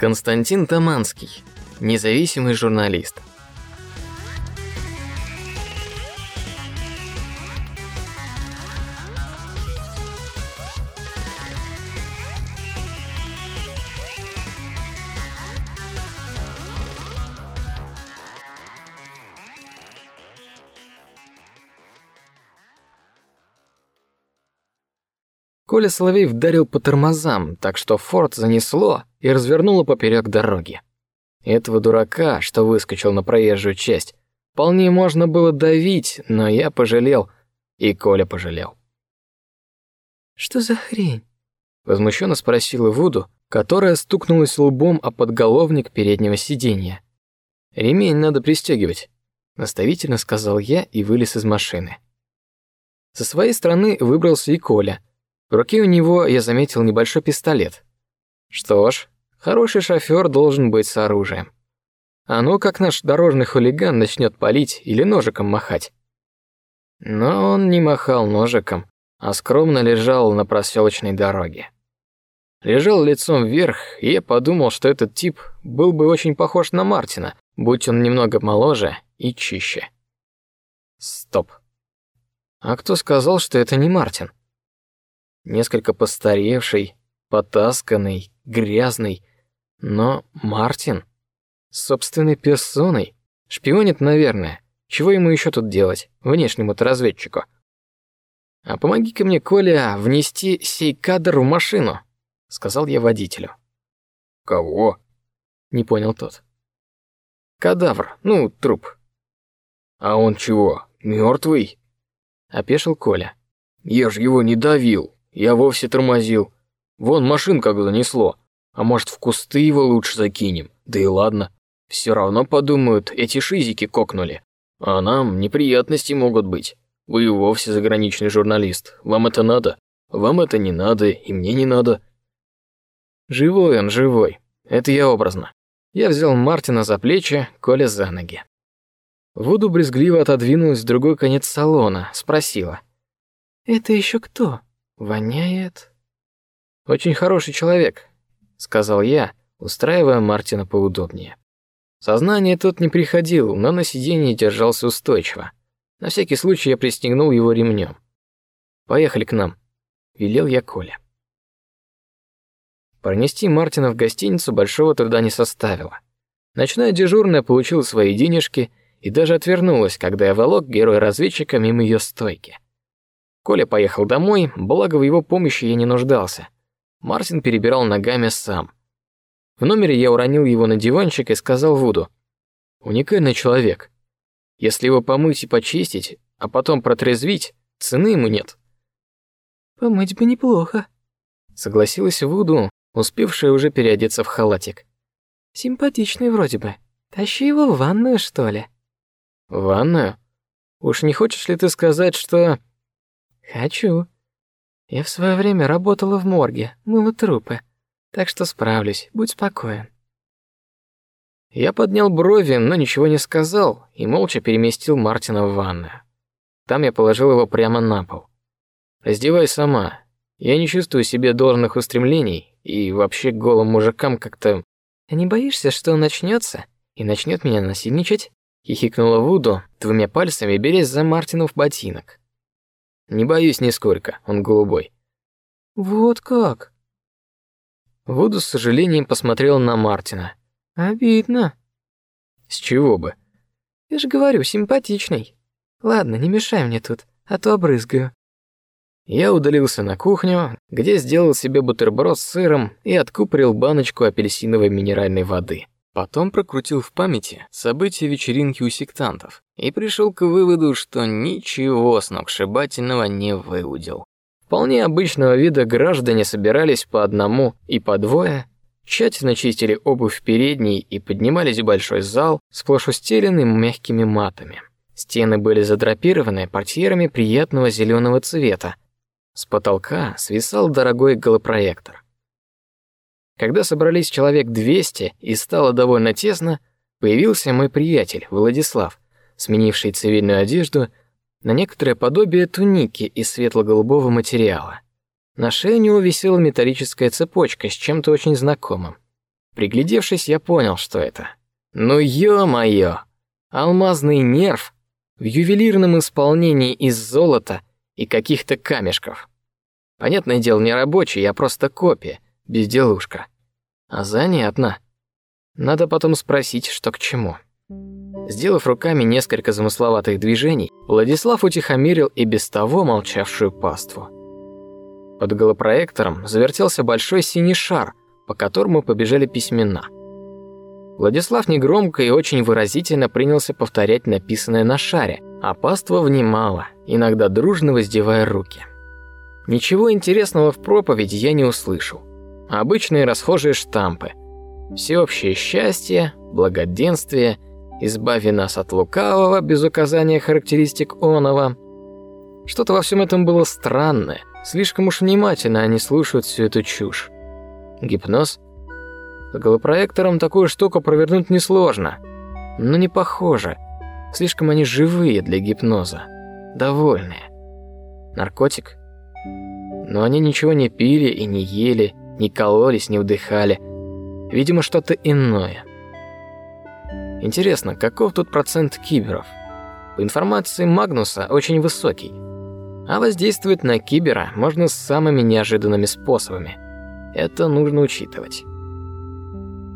Константин Таманский, независимый журналист. Коля Соловей вдарил по тормозам, так что Форд занесло и развернуло поперек дороги. Этого дурака, что выскочил на проезжую часть, вполне можно было давить, но я пожалел, и Коля пожалел. Что за хрень? Возмущенно спросила Вуду, которая стукнулась лбом о подголовник переднего сиденья. Ремень надо пристегивать, наставительно сказал я и вылез из машины. Со своей стороны выбрался и Коля в руке у него я заметил небольшой пистолет. Что ж, хороший шофер должен быть с оружием. А ну как наш дорожный хулиган начнет палить или ножиком махать. Но он не махал ножиком, а скромно лежал на проселочной дороге. Лежал лицом вверх, и я подумал, что этот тип был бы очень похож на Мартина, будь он немного моложе и чище. Стоп. А кто сказал, что это не Мартин? несколько постаревший, потасканный, грязный, но Мартин собственной персоной шпионит, наверное. Чего ему еще тут делать, внешнему-то разведчику? А помоги-ка мне, Коля, внести сей кадр в машину, сказал я водителю. Кого? Не понял тот. Кадавр, ну труп. А он чего, мертвый? Опешил Коля. Я ж его не давил. Я вовсе тормозил. Вон машин как занесло. А может, в кусты его лучше закинем? Да и ладно. Все равно подумают, эти шизики кокнули. А нам неприятности могут быть. Вы и вовсе заграничный журналист. Вам это надо? Вам это не надо, и мне не надо. Живой он, живой. Это я образно. Я взял Мартина за плечи, Коля за ноги. Вуду брезгливо отодвинулась в другой конец салона, спросила: "Это еще кто?" Воняет. Очень хороший человек, сказал я, устраивая Мартина поудобнее. Сознание тот не приходил, но на сиденье держался устойчиво. На всякий случай я пристегнул его ремнем. Поехали к нам, велел я Коле. Пронести Мартина в гостиницу большого труда не составило. Ночная дежурная получила свои денежки и даже отвернулась, когда я волок героя-разведчика мимо ее стойки. Коля поехал домой, благо в его помощи я не нуждался. Мартин перебирал ногами сам. В номере я уронил его на диванчик и сказал Вуду: "Уникальный человек. Если его помыть и почистить, а потом протрезвить, цены ему нет". "Помыть бы неплохо", согласилась Вуду, успевшая уже переодеться в халатик. "Симпатичный вроде бы. Тащи его в ванную, что ли?" "В ванную? Уж не хочешь ли ты сказать, что Хочу. Я в свое время работала в морге, мыла трупы, так что справлюсь. Будь спокоен. Я поднял брови, но ничего не сказал и молча переместил Мартина в ванную. Там я положил его прямо на пол. Раздевай сама. Я не чувствую себе должных устремлений и вообще голым мужикам как-то. А не боишься, что он начнется и начнет меня насильничать? Хихикнула Вуду, двумя пальцами берясь за Мартинов ботинок. Не боюсь нисколько, он голубой. Вот как? Вуду с сожалением посмотрел на Мартина. Обидно. С чего бы? Я же говорю, симпатичный. Ладно, не мешай мне тут, а то обрызгаю. Я удалился на кухню, где сделал себе бутерброд с сыром и откупорил баночку апельсиновой минеральной воды. Потом прокрутил в памяти события вечеринки у сектантов и пришел к выводу, что ничего сногсшибательного не выудил. Вполне обычного вида граждане собирались по одному и по двое, тщательно чистили обувь передней и поднимались в большой зал, сплошь устеленный мягкими матами. Стены были задрапированы портьерами приятного зеленого цвета. С потолка свисал дорогой голопроектор. Когда собрались человек 200 и стало довольно тесно, появился мой приятель Владислав, сменивший цивильную одежду на некоторое подобие туники из светло-голубого материала. На шее у него висела металлическая цепочка с чем-то очень знакомым. Приглядевшись, я понял, что это. Ну ё-моё! Алмазный нерв в ювелирном исполнении из золота и каких-то камешков. Понятное дело, не рабочий, я просто копия, безделушка. А занятно. Надо потом спросить, что к чему. Сделав руками несколько замысловатых движений, Владислав утихомирил и без того молчавшую паству. Под голопроектором завертелся большой синий шар, по которому побежали письмена. Владислав негромко и очень выразительно принялся повторять написанное на шаре, а паства внимала, иногда дружно воздевая руки. Ничего интересного в проповеди я не услышал. Обычные расхожие штампы. Всеобщее счастье, благоденствие, избави нас от лукавого без указания характеристик оного. Что-то во всем этом было странное. Слишком уж внимательно они слушают всю эту чушь. Гипноз? С голопроектором такую штуку провернуть несложно. Но не похоже. Слишком они живые для гипноза. Довольные. Наркотик? Но они ничего не пили и не ели, не кололись, не вдыхали. Видимо, что-то иное. Интересно, каков тут процент киберов? По информации Магнуса, очень высокий. А воздействовать на кибера можно самыми неожиданными способами. Это нужно учитывать.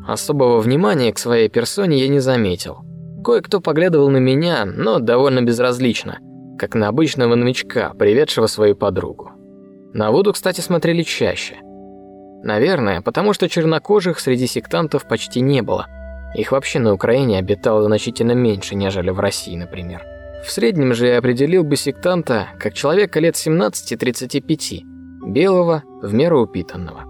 Особого внимания к своей персоне я не заметил. Кое-кто поглядывал на меня, но довольно безразлично, как на обычного новичка, приведшего свою подругу. На воду, кстати, смотрели чаще. Наверное, потому что чернокожих среди сектантов почти не было. Их вообще на Украине обитало значительно меньше, нежели в России, например. В среднем же я определил бы сектанта как человека лет 17-35, белого, в меру упитанного.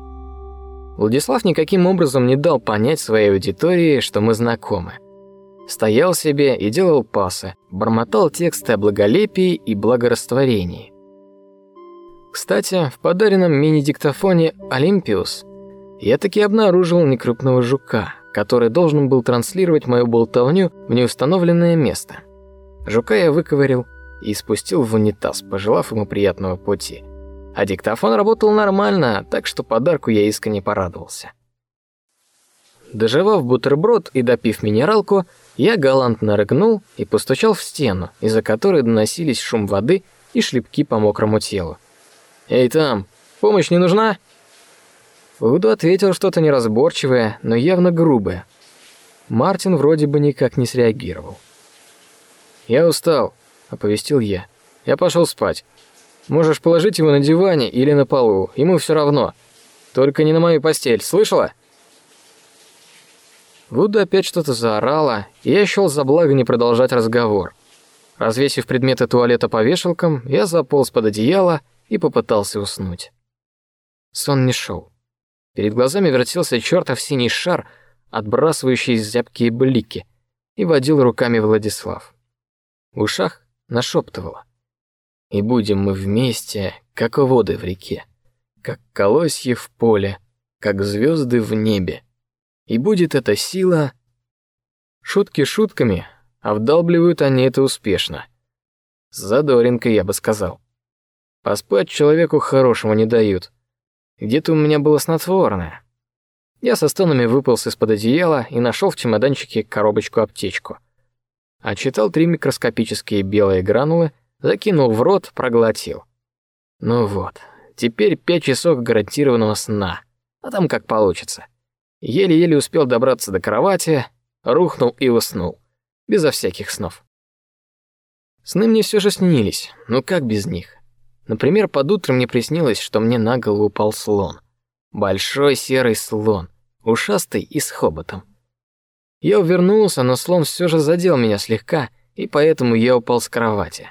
Владислав никаким образом не дал понять своей аудитории, что мы знакомы. Стоял себе и делал пасы, бормотал тексты о благолепии и благорастворении. Кстати, в подаренном мини-диктофоне «Олимпиус» я таки обнаружил некрупного жука, который должен был транслировать мою болтовню в неустановленное место. Жука я выковырил и спустил в унитаз, пожелав ему приятного пути. А диктофон работал нормально, так что подарку я искренне порадовался. Доживав бутерброд и допив минералку, я галантно рыгнул и постучал в стену, из-за которой доносились шум воды и шлепки по мокрому телу. «Эй, там, помощь не нужна?» Вуду ответил что-то неразборчивое, но явно грубое. Мартин вроде бы никак не среагировал. «Я устал», — оповестил я. «Я пошел спать. Можешь положить его на диване или на полу, ему все равно. Только не на мою постель, слышала?» Вуда опять что-то заорала, и я счел за благо не продолжать разговор. Развесив предметы туалета по вешалкам, я заполз под одеяло и попытался уснуть. Сон не шел. Перед глазами вертелся чертов синий шар, отбрасывающий зябкие блики, и водил руками Владислав. В ушах нашептывало. «И будем мы вместе, как воды в реке, как колосья в поле, как звезды в небе. И будет эта сила...» Шутки шутками, а вдалбливают они это успешно. Задоринка, я бы сказал. Поспать человеку хорошему не дают. Где-то у меня было снотворное. Я со стонами выполз из-под одеяла и нашел в чемоданчике коробочку-аптечку. Отчитал три микроскопические белые гранулы, закинул в рот, проглотил. Ну вот, теперь пять часов гарантированного сна, а там как получится. Еле-еле успел добраться до кровати, рухнул и уснул, безо всяких снов. Сны мне все же снились, ну как без них? Например, под утро мне приснилось, что мне на голову упал слон. Большой серый слон, ушастый и с хоботом. Я увернулся, но слон все же задел меня слегка, и поэтому я упал с кровати.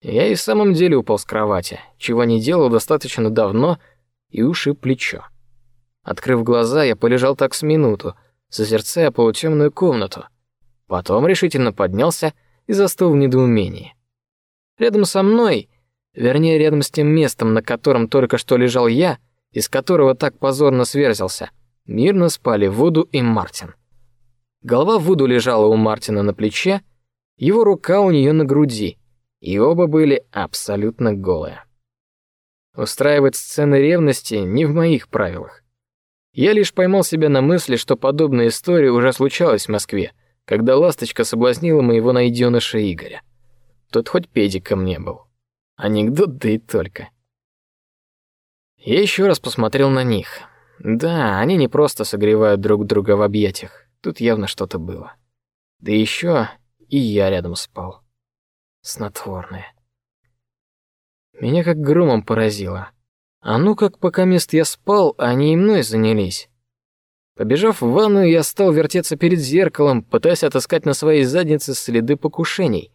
Я и в самом деле упал с кровати, чего не делал достаточно давно, и ушиб плечо. Открыв глаза, я полежал так с минуту, созерцая полутемную комнату. Потом решительно поднялся и застыл в недоумении. Рядом со мной Вернее, рядом с тем местом, на котором только что лежал я, из которого так позорно сверзился, мирно спали Вуду и Мартин. Голова Вуду лежала у Мартина на плече, его рука у нее на груди, и оба были абсолютно голые. Устраивать сцены ревности не в моих правилах. Я лишь поймал себя на мысли, что подобная история уже случалась в Москве, когда ласточка соблазнила моего найденыша Игоря. Тот хоть педиком не был. Анекдот да и только. Я еще раз посмотрел на них. Да, они не просто согревают друг друга в объятиях. Тут явно что-то было. Да еще и я рядом спал. Снотворное. Меня как громом поразило. А ну как пока мест я спал, они и мной занялись. Побежав в ванную, я стал вертеться перед зеркалом, пытаясь отыскать на своей заднице следы покушений.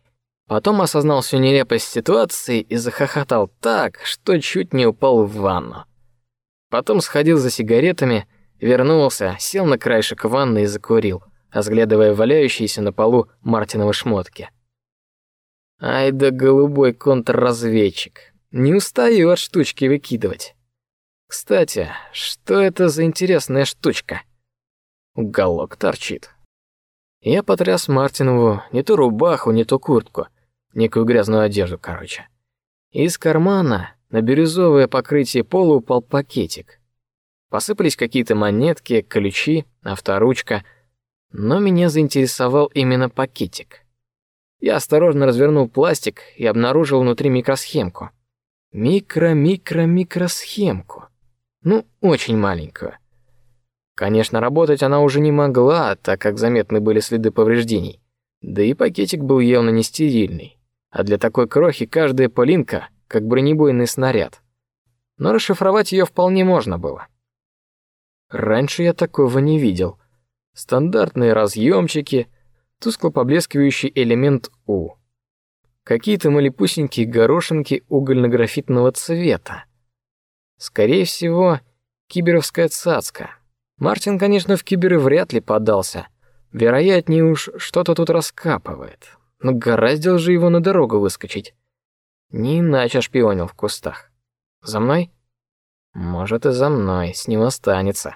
Потом осознал всю нелепость ситуации и захохотал так, что чуть не упал в ванну. Потом сходил за сигаретами, вернулся, сел на краешек ванны и закурил, разглядывая валяющиеся на полу Мартиновы шмотки. Ай да голубой контрразведчик. Не устаю от штучки выкидывать. Кстати, что это за интересная штучка? Уголок торчит. Я потряс Мартинову не то рубаху, не то куртку, некую грязную одежду, короче. Из кармана на бирюзовое покрытие пола упал пакетик. Посыпались какие-то монетки, ключи, авторучка, но меня заинтересовал именно пакетик. Я осторожно развернул пластик и обнаружил внутри микросхемку. Микро-микро-микросхемку. Ну, очень маленькую. Конечно, работать она уже не могла, так как заметны были следы повреждений. Да и пакетик был явно не стерильный. А для такой крохи каждая полинка как бронебойный снаряд. Но расшифровать ее вполне можно было. Раньше я такого не видел. Стандартные разъемчики, тускло поблескивающий элемент У какие-то малепусенькие горошинки угольно-графитного цвета. Скорее всего, киберовская цацка. Мартин, конечно, в киберы вряд ли подался. Вероятнее уж что-то тут раскапывает. Но гораздо же его на дорогу выскочить. Не иначе шпионил в кустах. За мной? Может и за мной, с него останется.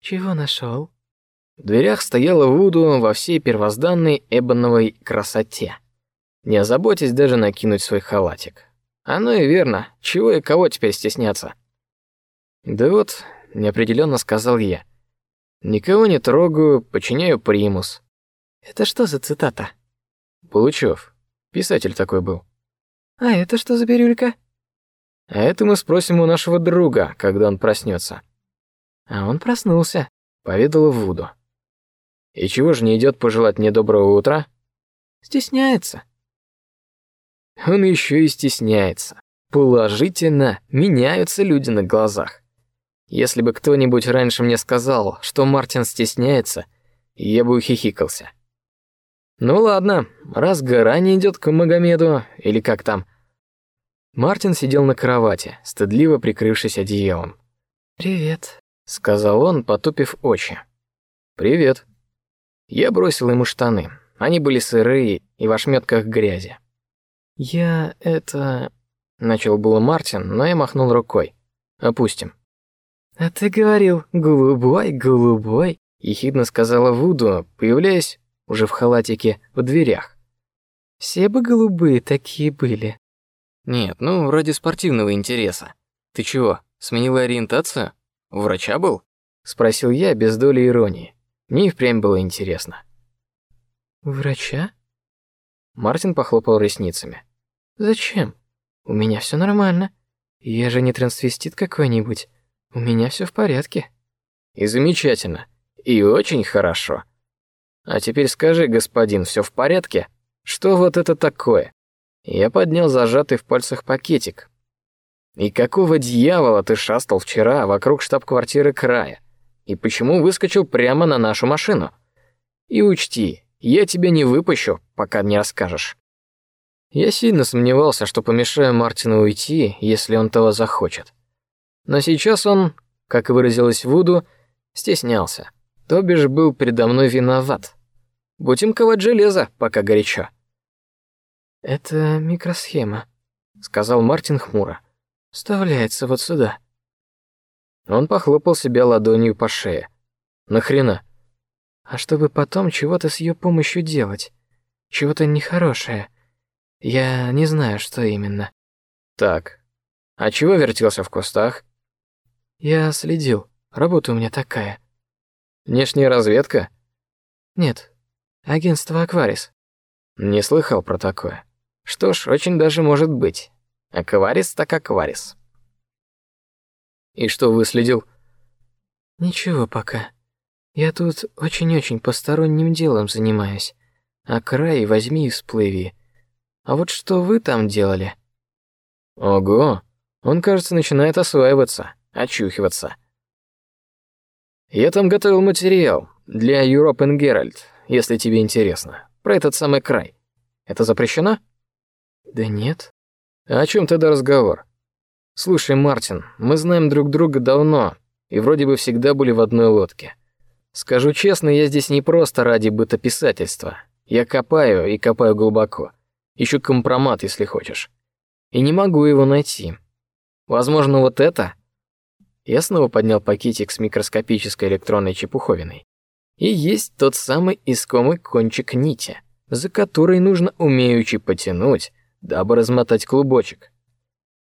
Чего нашел? В дверях стояла Вуду во всей первозданной эбоновой красоте не озаботясь даже накинуть свой халатик. Оно и верно, чего и кого теперь стесняться. Да вот, неопределенно сказал я. Никого не трогаю, подчиняю примус. Это что за цитата? Получев. Писатель такой был. А это что за бирюлька? А это мы спросим у нашего друга, когда он проснется. А он проснулся, поведала Вуду. И чего же не идет пожелать мне доброго утра? Стесняется. Он еще и стесняется. Положительно меняются люди на глазах. Если бы кто-нибудь раньше мне сказал, что Мартин стесняется, я бы ухихикался. Ну ладно, раз гора не идет к Магомеду, или как там. Мартин сидел на кровати, стыдливо прикрывшись одеялом. «Привет», — сказал он, потупив очи. «Привет». Я бросил ему штаны. Они были сырые и в ошметках грязи. «Я это...» — начал было Мартин, но я махнул рукой. «Опустим». «А ты говорил, голубой, голубой», — ехидно сказала Вуду, появляясь уже в халатике в дверях. «Все бы голубые такие были». «Нет, ну, ради спортивного интереса. Ты чего, сменила ориентацию? У врача был?» — спросил я без доли иронии. Мне и впрямь было интересно. «Врача?» Мартин похлопал ресницами. Зачем? У меня все нормально. Я же не трансвестит какой-нибудь. У меня все в порядке. И замечательно. И очень хорошо. А теперь скажи, господин, все в порядке? Что вот это такое? Я поднял зажатый в пальцах пакетик. И какого дьявола ты шастал вчера вокруг штаб-квартиры края? И почему выскочил прямо на нашу машину? И учти, я тебя не выпущу, пока не расскажешь. Я сильно сомневался, что помешаю Мартину уйти, если он того захочет. Но сейчас он, как выразилась Вуду, стеснялся. То бишь был передо мной виноват. Будем ковать железо, пока горячо. Это микросхема, сказал Мартин хмуро. Вставляется вот сюда. Он похлопал себя ладонью по шее. Нахрена? А чтобы потом чего-то с ее помощью делать, чего-то нехорошее. Я не знаю, что именно. Так. А чего вертелся в кустах? Я следил, Работа у меня такая. Внешняя разведка? Нет, агентство Акварис. Не слыхал про такое. Что ж, очень даже может быть. Акварис так Акварис. И что выследил? Ничего пока. Я тут очень-очень посторонним делом занимаюсь. А край возьми и всплыви. А вот что вы там делали? Ого, он, кажется, начинает осваиваться, очухиваться. Я там готовил материал для Europe and Herald, если тебе интересно, про этот самый край. Это запрещено? Да нет. А о чем тогда разговор? Слушай, Мартин, мы знаем друг друга давно и вроде бы всегда были в одной лодке. Скажу честно, я здесь не просто ради бытописательства. Я копаю и копаю глубоко. Ищу компромат, если хочешь. И не могу его найти. Возможно, вот это? Я снова поднял пакетик с микроскопической электронной чепуховиной. И есть тот самый искомый кончик нити, за который нужно умеючи потянуть, дабы размотать клубочек.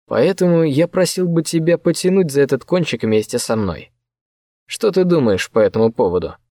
Поэтому я просил бы тебя потянуть за этот кончик вместе со мной. Что ты думаешь по этому поводу?